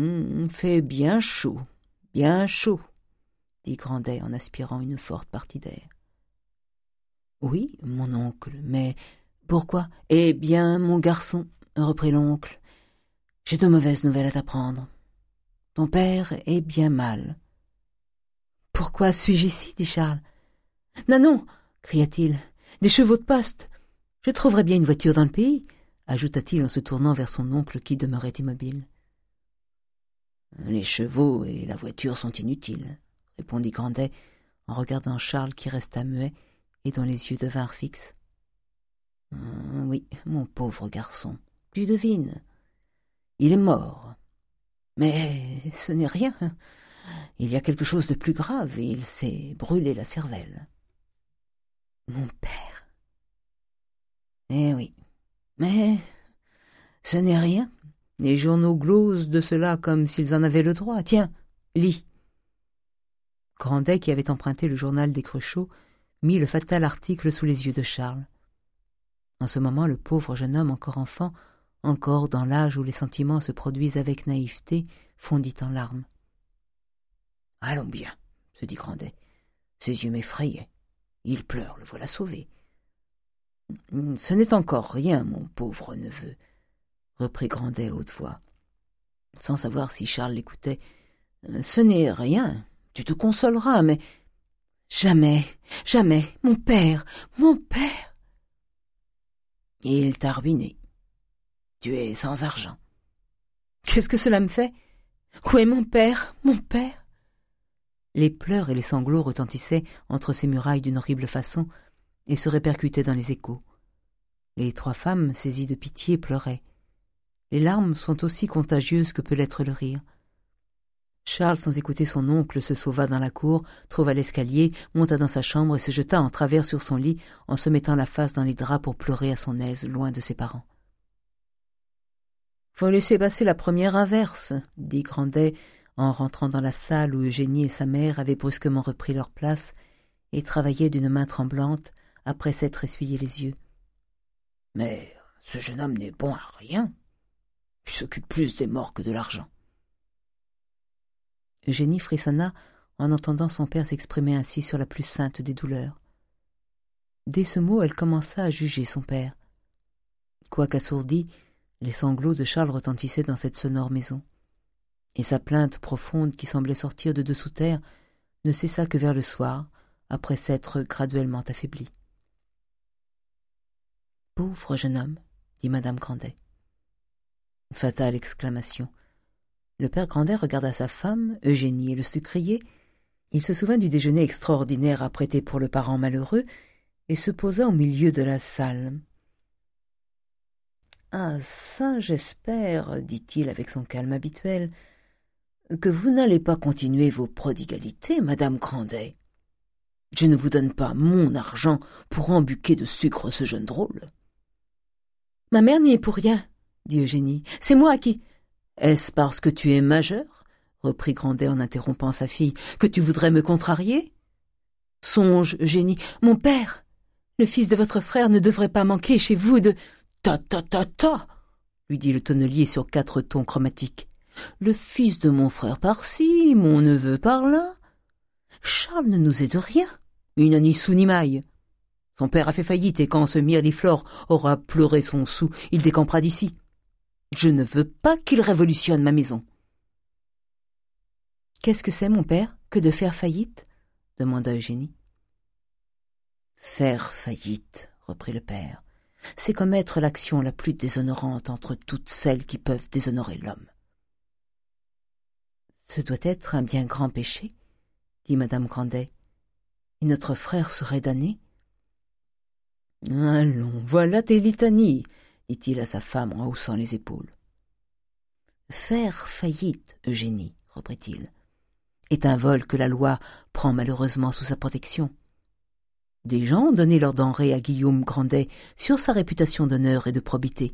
Hum, fait bien chaud, bien chaud, dit Grandet en aspirant une forte partie d'air. Oui, mon oncle, mais pourquoi? Eh bien, mon garçon, reprit l'oncle, j'ai de mauvaises nouvelles à t'apprendre. Ton père est bien mal. Pourquoi suis-je ici? dit Charles. Nanon cria-t-il, des chevaux de poste. Je trouverai bien une voiture dans le pays, ajouta-t-il en se tournant vers son oncle qui demeurait immobile. Les chevaux et la voiture sont inutiles, répondit Grandet en regardant Charles qui resta muet et dont les yeux devinrent fixes. Hum, oui, mon pauvre garçon, tu devines. Il est mort. Mais ce n'est rien. Il y a quelque chose de plus grave et il s'est brûlé la cervelle. Mon père. Eh oui. Mais ce n'est rien. Les journaux glosent de cela comme s'ils en avaient le droit. Tiens, lis. Grandet, qui avait emprunté le journal des Cruchots, mit le fatal article sous les yeux de Charles. En ce moment, le pauvre jeune homme, encore enfant, encore dans l'âge où les sentiments se produisent avec naïveté, fondit en larmes. Allons bien, se dit Grandet. Ses yeux m'effrayaient. Il pleure, le voilà sauvé. Ce n'est encore rien, mon pauvre neveu, reprit Grandet haute voix, sans savoir si Charles l'écoutait. Ce n'est rien, tu te consoleras, mais jamais, jamais, mon père, mon père. Il t'a ruiné. Tu es sans argent. Qu'est-ce que cela me fait? Où est mon père, mon père? Les pleurs et les sanglots retentissaient entre ces murailles d'une horrible façon et se répercutaient dans les échos. Les trois femmes, saisies de pitié, pleuraient. Les larmes sont aussi contagieuses que peut l'être le rire. Charles, sans écouter son oncle, se sauva dans la cour, trouva l'escalier, monta dans sa chambre et se jeta en travers sur son lit en se mettant la face dans les draps pour pleurer à son aise, loin de ses parents. Faut laisser passer la première averse, dit Grandet en rentrant dans la salle où Eugénie et sa mère avaient brusquement repris leur place et travaillaient d'une main tremblante après s'être essuyé les yeux. Mais ce jeune homme n'est bon à rien. S'occupe plus des morts que de l'argent. Eugénie frissonna en entendant son père s'exprimer ainsi sur la plus sainte des douleurs. Dès ce mot, elle commença à juger son père. Quoiqu'assourdie, les sanglots de Charles retentissaient dans cette sonore maison, et sa plainte profonde qui semblait sortir de dessous terre ne cessa que vers le soir, après s'être graduellement affaiblie. Pauvre jeune homme, dit madame Grandet. Fatale exclamation. Le père Grandet regarda sa femme, Eugénie et le sucrier. Il se souvint du déjeuner extraordinaire apprêté pour le parent malheureux et se posa au milieu de la salle. Ah ça, j'espère, dit-il avec son calme habituel, que vous n'allez pas continuer vos prodigalités, madame Grandet. Je ne vous donne pas mon argent pour embuquer de sucre ce jeune drôle. Ma mère n'y est pour rien, dit Eugénie. C'est moi qui. Est-ce parce que tu es majeur? reprit Grandet en interrompant sa fille, que tu voudrais me contrarier? Songe, Eugénie, mon père, le fils de votre frère ne devrait pas manquer chez vous de. Ta ta ta ta lui dit le tonnelier sur quatre tons chromatiques. Le fils de mon frère par-ci, mon neveu par-là. Charles ne nous aide rien. Il n'a ni sou ni maille. Son père a fait faillite et quand ce Mirliflor aura pleuré son sou, il décampera d'ici. Je ne veux pas qu'il révolutionne ma maison. Qu'est-ce que c'est, mon père, que de faire faillite? demanda Eugénie. Faire faillite, reprit le père, c'est commettre l'action la plus déshonorante entre toutes celles qui peuvent déshonorer l'homme. Ce doit être un bien grand péché, dit madame Grandet. Et notre frère serait damné? Allons, voilà tes litanies, dit-il à sa femme en haussant les épaules. Faire faillite, Eugénie, reprit-il, est un vol que la loi prend malheureusement sous sa protection. Des gens ont donné leurs denrées à Guillaume Grandet sur sa réputation d'honneur et de probité.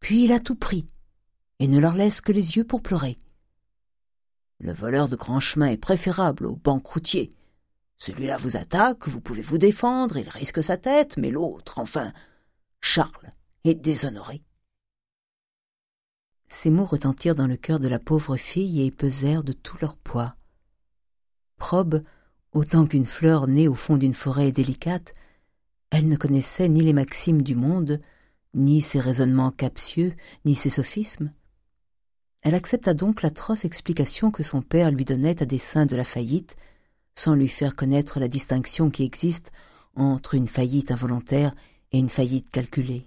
Puis il a tout pris, et ne leur laisse que les yeux pour pleurer. Le voleur de grand chemin est préférable au banqueroutier. Celui-là vous attaque, vous pouvez vous défendre, il risque sa tête, mais l'autre, enfin, Charles, est déshonoré. Ces mots retentirent dans le cœur de la pauvre fille et pesèrent de tout leur poids. Probe, autant qu'une fleur née au fond d'une forêt délicate, elle ne connaissait ni les maximes du monde, ni ses raisonnements captieux, ni ses sophismes. Elle accepta donc l'atroce explication que son père lui donnait à dessein de la faillite, sans lui faire connaître la distinction qui existe entre une faillite involontaire et une faillite calculée.